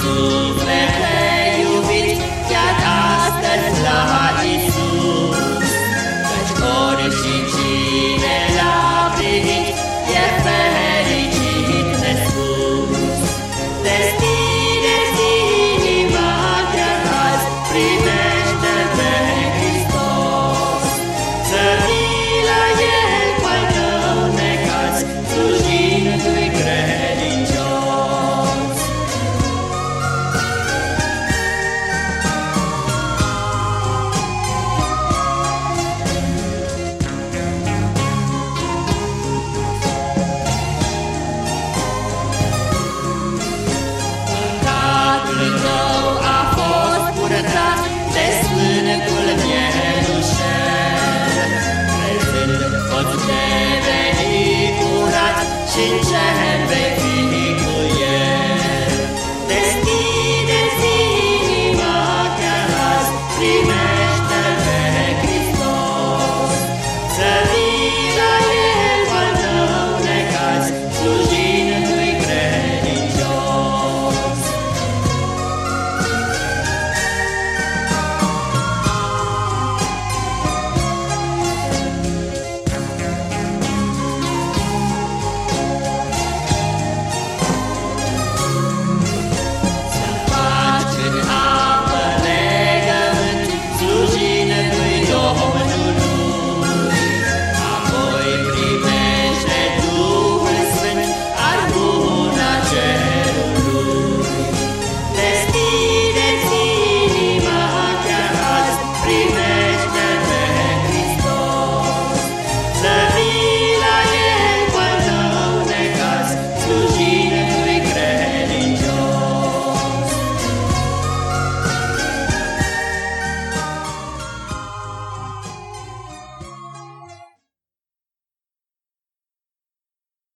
sufre since